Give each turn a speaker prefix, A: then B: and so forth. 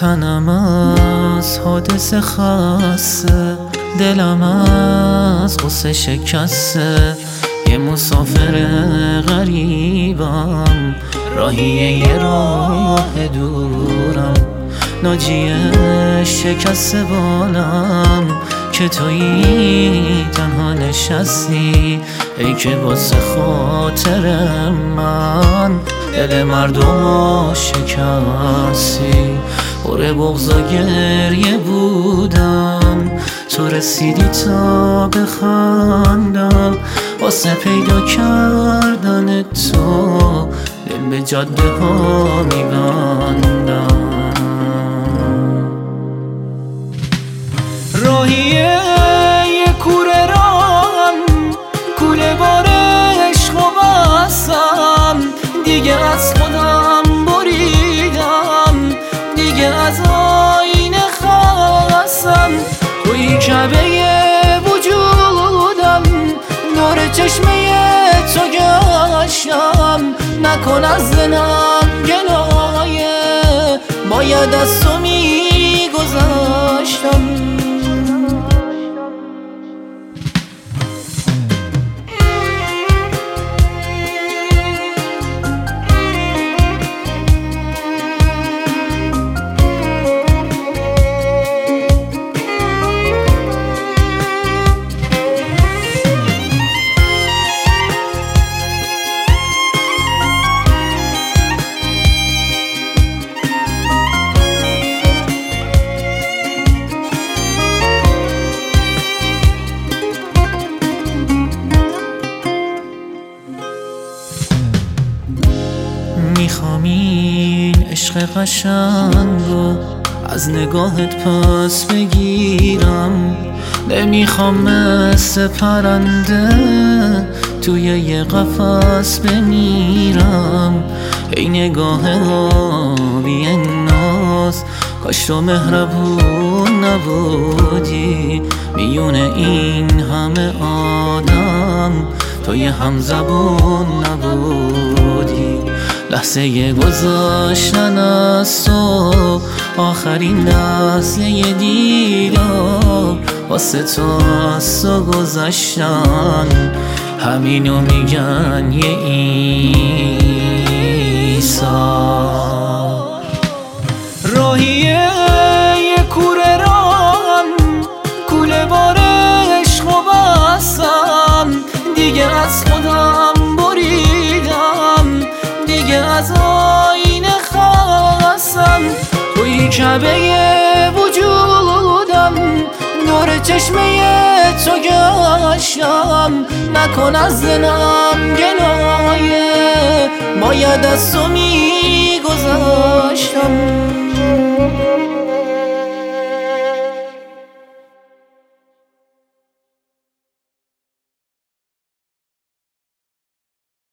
A: تنم از حادثه خسته دلم از غصه شکسته. یه مسافر غریبم راهی یه راه دورم. ناجی شکست بالم که تویی تنها نشستی. ای که واسه خاطر من دل مردم شکستی. پر بغض و گریه بودم. تو رسیدی تا بخندم واسه پیدا کردن تو دل به جاده ها میبندم. راهی یه کوره رام کوله بار عشق و بستم دیگه از خودم توی کبه وجودم نور چشمه تو گشتم نکن از دلم گلایه باید از تو میگذشتم. می‌خوام این عشق قشنگو از نگاهت پس بگیرم. نمی‌خوام مثل پرنده توی یه قفس بمیرم. ای نگاه آبی ناز کاش تو مهربون نبودی. میون این همه آدم تو یه همزبون نبودی. لحظه گذاشتن از تو آخرین لحظه دیدار واسه تو از تو گذشتن. همینو میگن یه ایسا کعبه وجودم دور چشمه تو گشتم. نکن از زنم گنایه باید از تو میگذاشتم